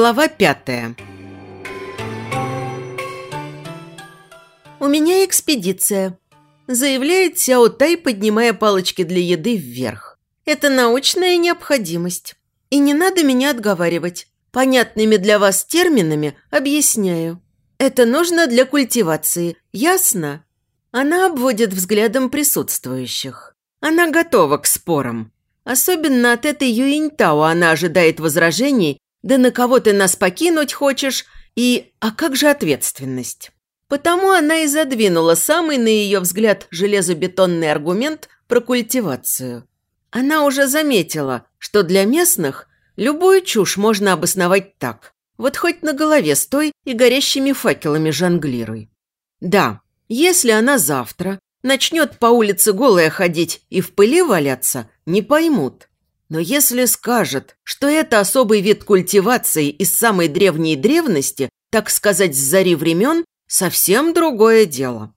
Глава пятая. «У меня экспедиция», – заявляет Сяо Тай, поднимая палочки для еды вверх. «Это научная необходимость. И не надо меня отговаривать. Понятными для вас терминами объясняю. Это нужно для культивации, ясно?» Она обводит взглядом присутствующих. Она готова к спорам. Особенно от этой Юинтао она ожидает возражений «Да на кого ты нас покинуть хочешь?» и «А как же ответственность?» Потому она и задвинула самый, на ее взгляд, железобетонный аргумент про культивацию. Она уже заметила, что для местных любую чушь можно обосновать так. Вот хоть на голове стой и горящими факелами жонглируй. Да, если она завтра начнет по улице голая ходить и в пыли валяться, не поймут. Но если скажет, что это особый вид культивации из самой древней древности, так сказать, с зари времен, совсем другое дело.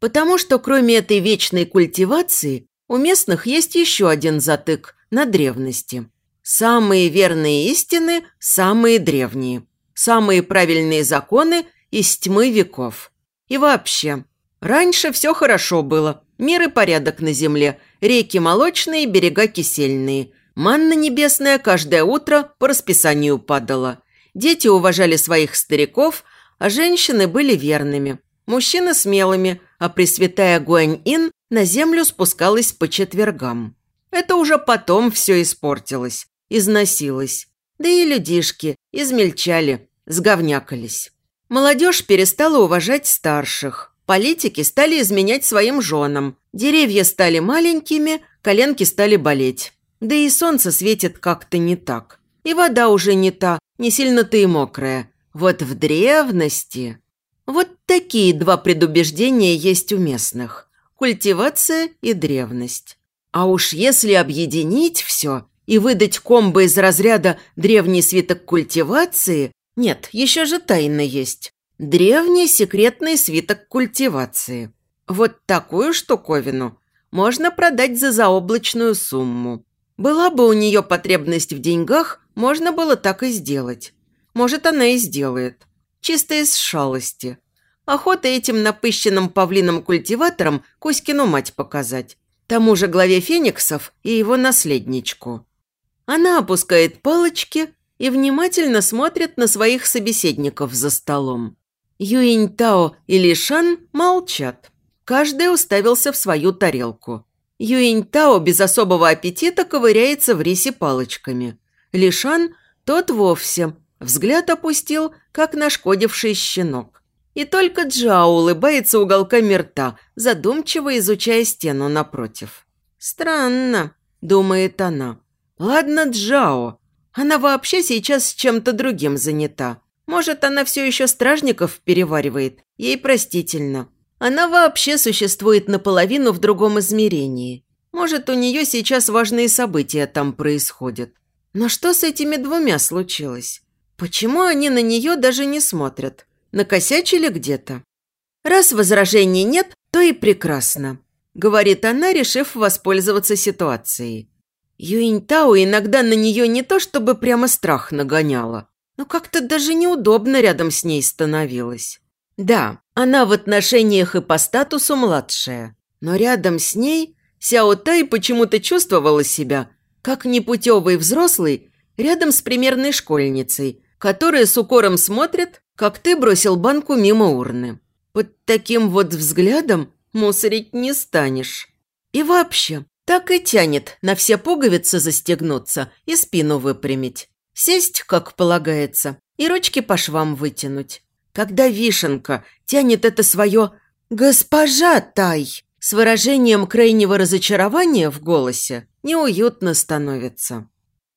Потому что кроме этой вечной культивации у местных есть еще один затык на древности. Самые верные истины – самые древние. Самые правильные законы – из тьмы веков. И вообще, раньше все хорошо было. Мир и порядок на земле, реки молочные, берега кисельные. Манна небесная каждое утро по расписанию падала. Дети уважали своих стариков – а женщины были верными, мужчины смелыми, а Пресвятая Гуань-Ин на землю спускалась по четвергам. Это уже потом все испортилось, износилось. Да и людишки измельчали, сговнякались. Молодежь перестала уважать старших. Политики стали изменять своим женам. Деревья стали маленькими, коленки стали болеть. Да и солнце светит как-то не так. И вода уже не та, не сильно-то и мокрая. Вот в древности... Вот такие два предубеждения есть у местных. Культивация и древность. А уж если объединить все и выдать комбо из разряда «древний свиток культивации», нет, еще же тайна есть. Древний секретный свиток культивации. Вот такую штуковину можно продать за заоблачную сумму. Была бы у нее потребность в деньгах, можно было так и сделать. Может, она и сделает. Чисто из шалости. Охота этим напыщенным павлином-культиватором Кузькину мать показать. Тому же главе фениксов и его наследничку. Она опускает палочки и внимательно смотрит на своих собеседников за столом. Юинь Тао и Лишан молчат. Каждый уставился в свою тарелку. Юинь Тао без особого аппетита ковыряется в рисе палочками. Лишан тот вовсе Взгляд опустил, как нашкодивший щенок. И только Джао улыбается уголками рта, задумчиво изучая стену напротив. «Странно», – думает она. «Ладно, Джао. Она вообще сейчас с чем-то другим занята. Может, она все еще стражников переваривает. Ей простительно. Она вообще существует наполовину в другом измерении. Может, у нее сейчас важные события там происходят. Но что с этими двумя случилось? Почему они на нее даже не смотрят? Накосячили где-то? Раз возражений нет, то и прекрасно, говорит она, решив воспользоваться ситуацией. Юинтау иногда на нее не то чтобы прямо страх нагоняла, но как-то даже неудобно рядом с ней становилось. Да, она в отношениях и по статусу младшая, но рядом с ней Сяо Тай почему-то чувствовала себя как непутевый взрослый рядом с примерной школьницей, которые с укором смотрят, как ты бросил банку мимо урны. Под таким вот взглядом мусорить не станешь. И вообще, так и тянет на все пуговицы застегнуться и спину выпрямить. Сесть, как полагается, и ручки по швам вытянуть. Когда вишенка тянет это свое «Госпожа Тай!» с выражением крайнего разочарования в голосе, неуютно становится.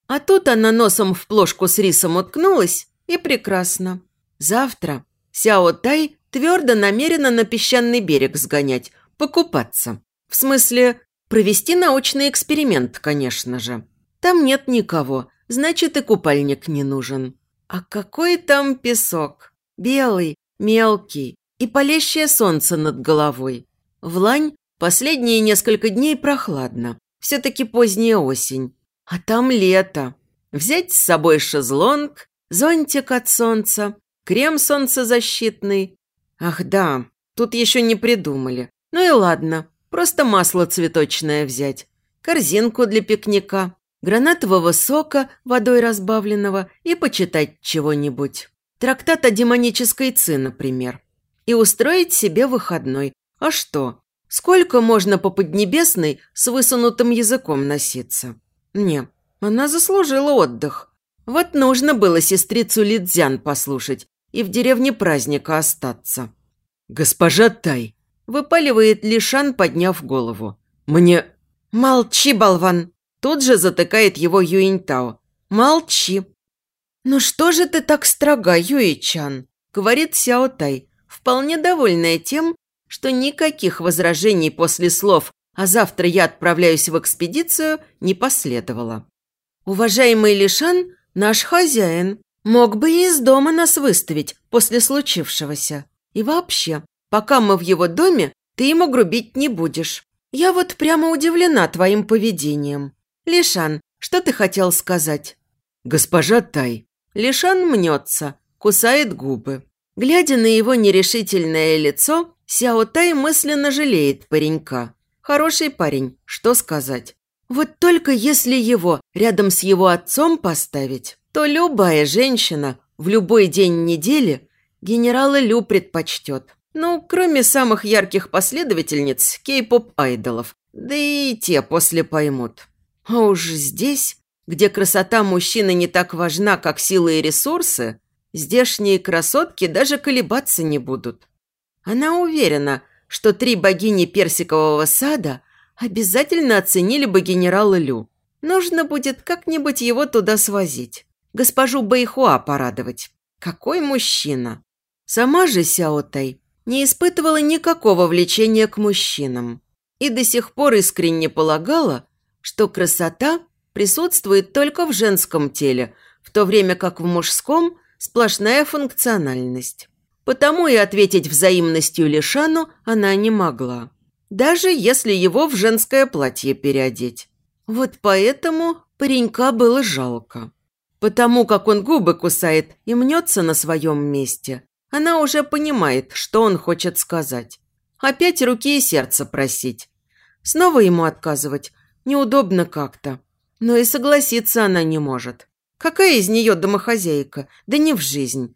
А тут она носом в плошку с рисом уткнулась, и прекрасно. Завтра Сяо Тай твердо намерена на песчаный берег сгонять, покупаться. В смысле, провести научный эксперимент, конечно же. Там нет никого, значит и купальник не нужен. А какой там песок? Белый, мелкий и палящее солнце над головой. В Лань последние несколько дней прохладно. Все-таки поздняя осень. А там лето. Взять с собой шезлонг зонтик от солнца, крем солнцезащитный. Ах да, тут еще не придумали. Ну и ладно, просто масло цветочное взять, корзинку для пикника, гранатового сока, водой разбавленного и почитать чего-нибудь. Трактат о демонической ци, например. И устроить себе выходной. А что? Сколько можно по Поднебесной с высунутым языком носиться? Не, она заслужила отдых. Вот нужно было сестрицу Лидзян послушать и в деревне праздника остаться. «Госпожа Тай!» – выпаливает Лишан, подняв голову. «Мне...» «Молчи, болван!» Тут же затыкает его Юинтао. «Молчи!» «Ну что же ты так строга, Юичан?» – говорит Сяо Тай, вполне довольная тем, что никаких возражений после слов «а завтра я отправляюсь в экспедицию» не последовало. «Уважаемый Лишан – наш хозяин. Мог бы и из дома нас выставить после случившегося. И вообще, пока мы в его доме, ты ему грубить не будешь. Я вот прямо удивлена твоим поведением. Лишан, что ты хотел сказать?» «Госпожа Тай». Лишан мнется, кусает губы. Глядя на его нерешительное лицо, Сяо Тай мысленно жалеет паренька. Хороший парень, что сказать. Вот только если его рядом с его отцом поставить, то любая женщина в любой день недели генерала Лю предпочтет. Ну, кроме самых ярких последовательниц кей-поп-айдолов. Да и те после поймут. А уж здесь, где красота мужчины не так важна, как силы и ресурсы, здешние красотки даже колебаться не будут. Она уверена, что три богини персикового сада обязательно оценили бы генерала Лю. Нужно будет как-нибудь его туда свозить. Госпожу Бэйхуа порадовать. Какой мужчина! Сама же Сяотай не испытывала никакого влечения к мужчинам и до сих пор искренне полагала, что красота присутствует только в женском теле, в то время как в мужском сплошная функциональность. Потому и ответить взаимностью Лишану она не могла, даже если его в женское платье переодеть. Вот поэтому паренька было жалко. Потому как он губы кусает и мнется на своем месте, она уже понимает, что он хочет сказать. Опять руки и сердце просить. Снова ему отказывать неудобно как-то. Но и согласиться она не может. Какая из нее домохозяйка? Да не в жизнь.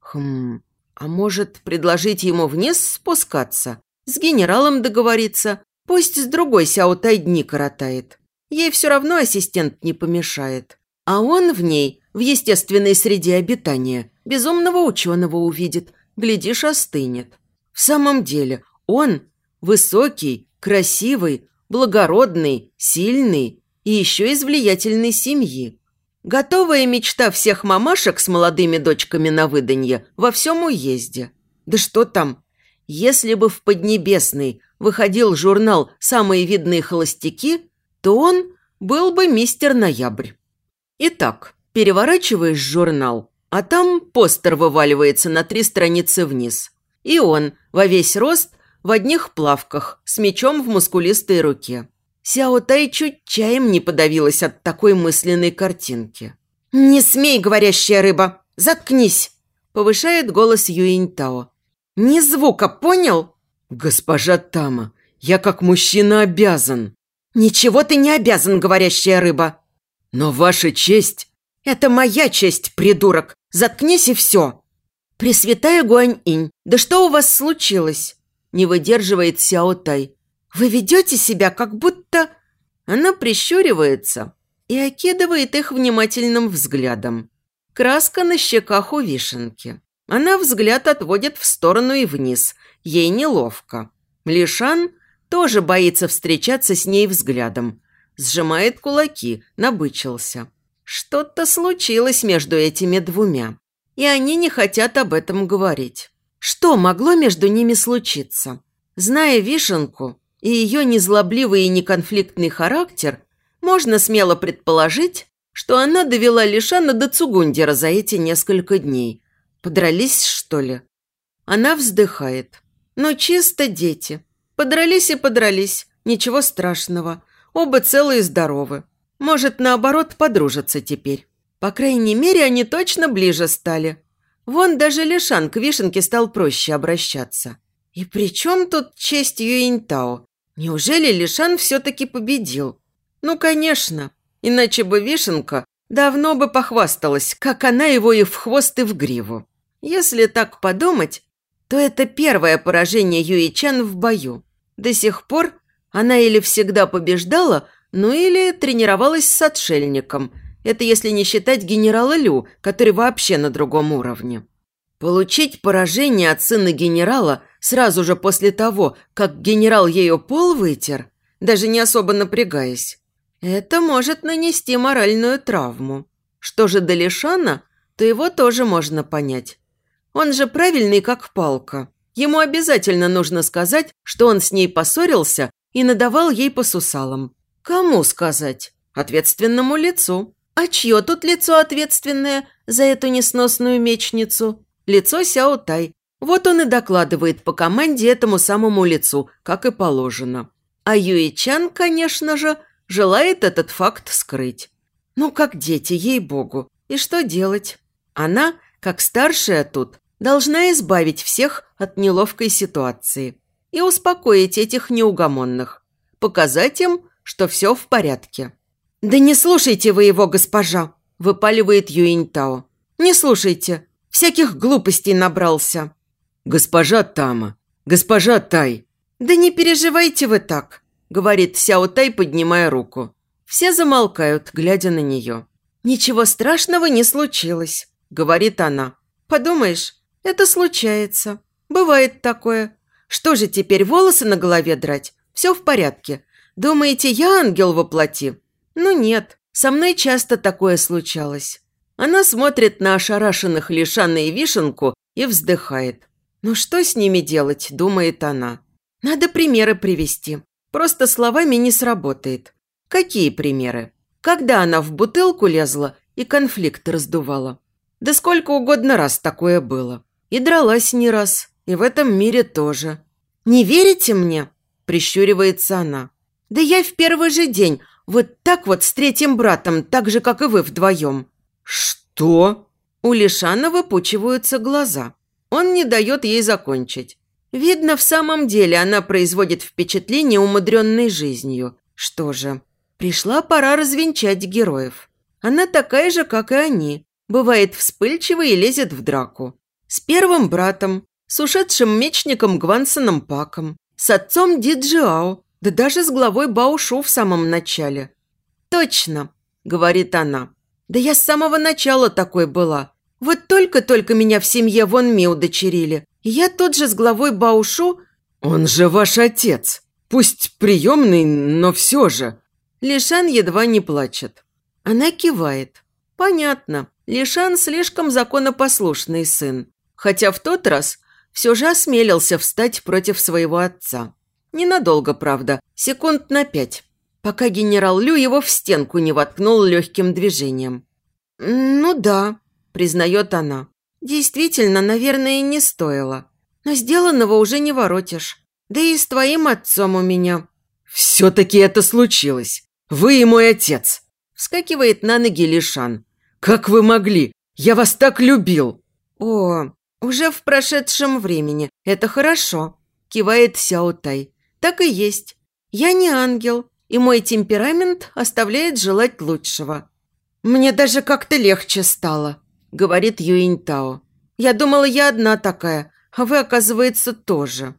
Хм, а может, предложить ему вниз спускаться? С генералом договориться? Пусть с другой Сяотай дни коротает. Ей все равно ассистент не помешает. А он в ней, в естественной среде обитания, безумного ученого увидит, глядишь, остынет. В самом деле, он высокий, красивый, благородный, сильный и еще из влиятельной семьи. Готовая мечта всех мамашек с молодыми дочками на выданье во всем уезде. Да что там, если бы в Поднебесной выходил журнал «Самые видные холостяки», то он был бы мистер Ноябрь. Итак, переворачиваешь журнал, а там постер вываливается на три страницы вниз. И он во весь рост в одних плавках с мечом в мускулистой руке. Сяо Тай чуть чаем не подавилась от такой мысленной картинки. «Не смей, говорящая рыба! Заткнись!» Повышает голос Юинь Тао. «Ни звука, понял?» «Госпожа Тама, я как мужчина обязан». «Ничего ты не обязан, говорящая рыба». «Но ваша честь...» «Это моя честь, придурок! Заткнись и все!» «Пресвятая Гуань-инь, да что у вас случилось?» Не выдерживает Сяо Тай. «Вы ведете себя, как будто...» Она прищуривается и окидывает их внимательным взглядом. Краска на щеках у вишенки. Она взгляд отводит в сторону и вниз. Ей неловко. Лишан тоже боится встречаться с ней взглядом. Сжимает кулаки, набычился. Что-то случилось между этими двумя, и они не хотят об этом говорить. Что могло между ними случиться? Зная Вишенку и ее незлобливый и неконфликтный характер, можно смело предположить, что она довела Лишана до Цугундера за эти несколько дней. Подрались, что ли? Она вздыхает. Ну, чисто дети. Подрались и подрались. Ничего страшного. Оба целые и здоровы. Может, наоборот, подружатся теперь. По крайней мере, они точно ближе стали. Вон даже Лишан к Вишенке стал проще обращаться. И при чем тут честь Юинтао? Неужели Лишан все-таки победил? Ну, конечно. Иначе бы Вишенка давно бы похвасталась, как она его и в хвост, и в гриву. Если так подумать, то это первое поражение Юичан в бою. До сих пор она или всегда побеждала, ну или тренировалась с отшельником. Это если не считать генерала Лю, который вообще на другом уровне. Получить поражение от сына генерала сразу же после того, как генерал ее пол вытер, даже не особо напрягаясь, это может нанести моральную травму. Что же до Лишана, то его тоже можно понять. Он же правильный, как палка. Ему обязательно нужно сказать, что он с ней поссорился и надавал ей по сусалам. Кому сказать? Ответственному лицу. А чье тут лицо ответственное за эту несносную мечницу? Лицо Сяо Тай. Вот он и докладывает по команде этому самому лицу, как и положено. А Юи Чан, конечно же, желает этот факт скрыть. Ну, как дети, ей-богу. И что делать? Она, как старшая тут, должна избавить всех от неловкой ситуации и успокоить этих неугомонных, показать им, что все в порядке. «Да не слушайте вы его, госпожа!» – выпаливает Юинтао. «Не слушайте, всяких глупостей набрался». «Госпожа Тама, госпожа Тай!» «Да не переживайте вы так», – говорит Сяо Тай, поднимая руку. Все замолкают, глядя на нее. «Ничего страшного не случилось», – говорит она. «Подумаешь, это случается. Бывает такое. Что же теперь, волосы на голове драть? Все в порядке. Думаете, я ангел воплоти? Ну нет, со мной часто такое случалось. Она смотрит на ошарашенных Лишана и Вишенку и вздыхает. Ну что с ними делать, думает она. Надо примеры привести. Просто словами не сработает. Какие примеры? Когда она в бутылку лезла и конфликт раздувала. Да сколько угодно раз такое было. И дралась не раз, и в этом мире тоже. «Не верите мне?» – прищуривается она. «Да я в первый же день, вот так вот с третьим братом, так же, как и вы вдвоем». «Что?» У Лишана выпучиваются глаза. Он не дает ей закончить. Видно, в самом деле она производит впечатление умудренной жизнью. Что же, пришла пора развенчать героев. Она такая же, как и они. Бывает вспыльчива и лезет в драку. С первым братом, с ушедшим мечником Гвансоном Паком, с отцом Диджиао, да даже с главой Баушу в самом начале. «Точно», – говорит она. «Да я с самого начала такой была. Вот только-только меня в семье Вон Ми удочерили. Я тут же с главой Баушу...» «Он же ваш отец. Пусть приемный, но все же...» Лишан едва не плачет. Она кивает. «Понятно. Лишан слишком законопослушный сын хотя в тот раз все же осмелился встать против своего отца. Ненадолго, правда, секунд на пять, пока генерал Лю его в стенку не воткнул легким движением. «Ну да», – признает она. «Действительно, наверное, не стоило. Но сделанного уже не воротишь. Да и с твоим отцом у меня». «Все-таки это случилось. Вы и мой отец», – вскакивает на ноги Лишан. «Как вы могли? Я вас так любил!» «О, «Уже в прошедшем времени. Это хорошо», – кивает Сяотай. «Так и есть. Я не ангел, и мой темперамент оставляет желать лучшего». «Мне даже как-то легче стало», – говорит Юинтао. «Я думала, я одна такая, а вы, оказывается, тоже».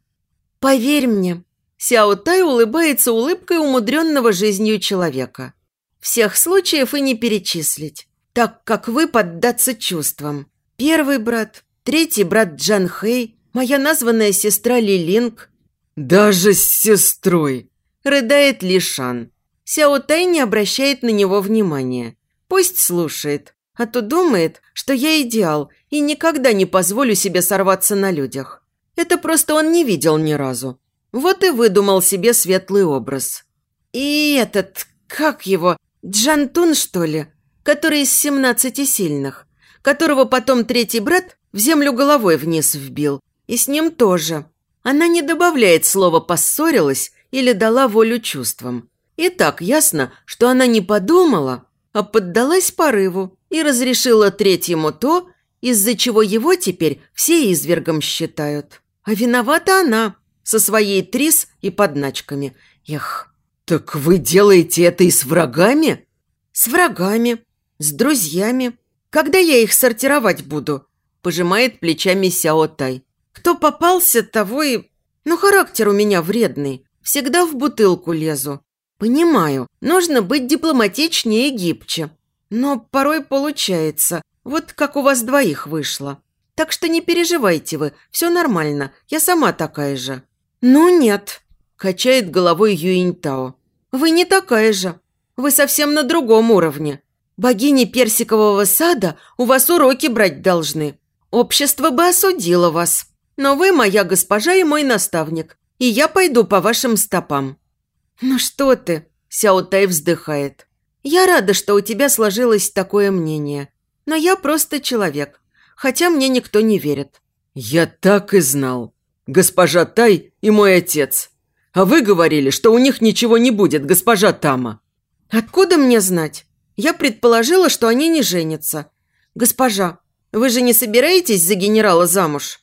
«Поверь мне», – Сяо Тай улыбается улыбкой умудренного жизнью человека. «Всех случаев и не перечислить, так как вы поддаться чувствам. Первый брат, Третий брат Джан Хэй, моя названная сестра Лилинг. «Даже с сестрой!» – рыдает Лишан. Сяо Тай не обращает на него внимания. Пусть слушает, а то думает, что я идеал и никогда не позволю себе сорваться на людях. Это просто он не видел ни разу. Вот и выдумал себе светлый образ. И этот, как его, Джантун, что ли, который из семнадцати сильных, которого потом третий брат в землю головой вниз вбил. И с ним тоже. Она не добавляет слова «поссорилась» или «дала волю чувствам». И так ясно, что она не подумала, а поддалась порыву и разрешила третьему то, из-за чего его теперь все извергом считают. А виновата она со своей трис и подначками. Эх. «Так вы делаете это и с врагами?» «С врагами, с друзьями. Когда я их сортировать буду?» Пожимает плечами Сяо Тай. «Кто попался, того и... Ну, характер у меня вредный. Всегда в бутылку лезу. Понимаю, нужно быть дипломатичнее и гибче. Но порой получается, вот как у вас двоих вышло. Так что не переживайте вы, все нормально, я сама такая же». «Ну нет», – качает головой Юинтао. «Вы не такая же. Вы совсем на другом уровне. Богини персикового сада у вас уроки брать должны. Общество бы осудило вас. Но вы моя госпожа и мой наставник, и я пойду по вашим стопам». «Ну что ты?» – Сяо Тай вздыхает. «Я рада, что у тебя сложилось такое мнение. Но я просто человек, хотя мне никто не верит». «Я так и знал. Госпожа Тай и мой отец. А вы говорили, что у них ничего не будет, госпожа Тама». «Откуда мне знать? Я предположила, что они не женятся. Госпожа, вы же не собираетесь за генерала замуж?»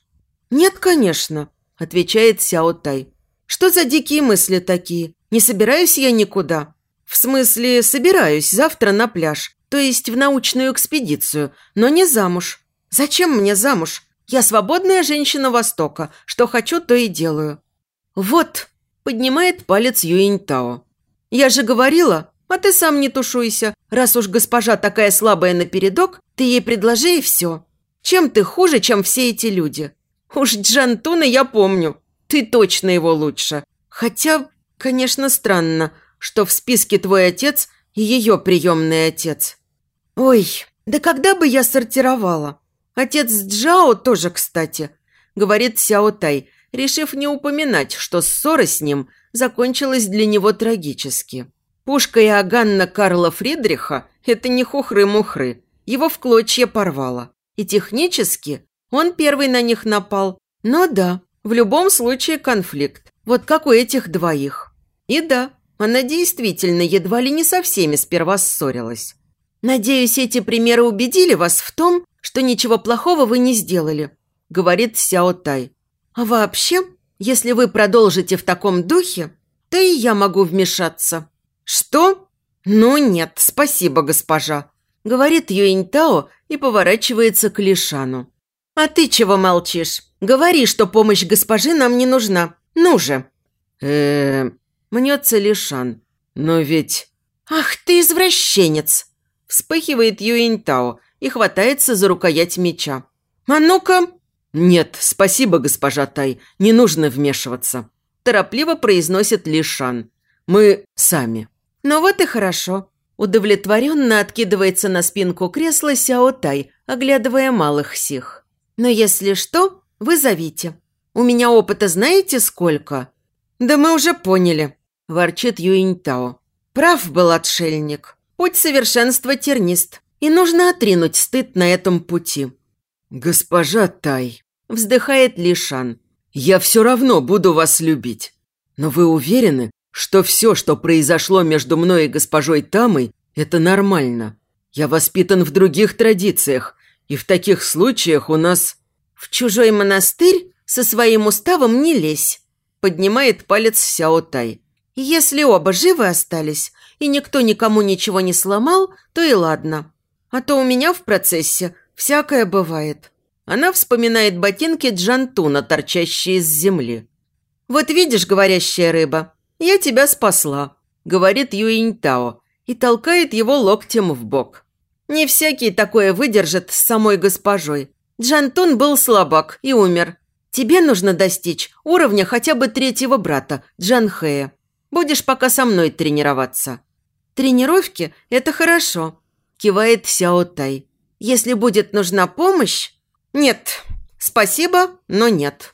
«Нет, конечно», – отвечает Сяо Тай. «Что за дикие мысли такие? Не собираюсь я никуда. В смысле, собираюсь завтра на пляж, то есть в научную экспедицию, но не замуж. Зачем мне замуж? Я свободная женщина Востока. Что хочу, то и делаю». «Вот», – поднимает палец Юинтао. «Я же говорила, а ты сам не тушуйся. Раз уж госпожа такая слабая напередок, ты ей предложи и все. Чем ты хуже, чем все эти люди? Уж Джантуна я помню. Ты точно его лучше. Хотя, конечно, странно, что в списке твой отец и ее приемный отец. Ой, да когда бы я сортировала? Отец Джао тоже, кстати, говорит Сяо Тай, решив не упоминать, что ссора с ним закончилась для него трагически. Пушка Иоганна Карла Фридриха – это не хухры-мухры. Его в клочья порвало. И технически он первый на них напал. Но да, в любом случае конфликт. Вот как у этих двоих. И да, она действительно едва ли не со всеми сперва ссорилась. «Надеюсь, эти примеры убедили вас в том, что ничего плохого вы не сделали», – говорит Сяо Тай. «А вообще, если вы продолжите в таком духе, то и я могу вмешаться». «Что?» «Ну нет, спасибо, госпожа», – говорит Юинтао и поворачивается к Лишану. «А ты чего молчишь? Говори, что помощь госпожи нам не нужна. Ну же!» «Э-э-э...» Мнется Лишан. «Но ведь...» «Ах ты извращенец!» Вспыхивает Юинтао и хватается за рукоять меча. «А ну-ка!» «Нет, спасибо, госпожа Тай, не нужно вмешиваться», торопливо произносит Лишан. «Мы сами». «Ну вот и хорошо». Удовлетворенно откидывается на спинку кресла Сяо Тай, оглядывая малых сих. «Но если что, вы зовите. У меня опыта знаете сколько?» «Да мы уже поняли», ворчит Юинтао. Прав был отшельник. Путь совершенства тернист. И нужно отринуть стыд на этом пути. «Госпожа Тай», – вздыхает Лишан. «Я все равно буду вас любить. Но вы уверены, что все, что произошло между мной и госпожой Тамой, это нормально? Я воспитан в других традициях, и в таких случаях у нас...» «В чужой монастырь со своим уставом не лезь», – поднимает палец Сяо Тай. Если оба живы остались, и никто никому ничего не сломал, то и ладно. А то у меня в процессе всякое бывает. Она вспоминает ботинки Джантуна, торчащие из земли. «Вот видишь, говорящая рыба, я тебя спасла», – говорит Юинтао и толкает его локтем в бок. Не всякий такое выдержит с самой госпожой. Джантун был слабак и умер. Тебе нужно достичь уровня хотя бы третьего брата, Джанхея. Будешь пока со мной тренироваться». «Тренировки – это хорошо», – кивает Сяо Тай. «Если будет нужна помощь...» «Нет, спасибо, но нет».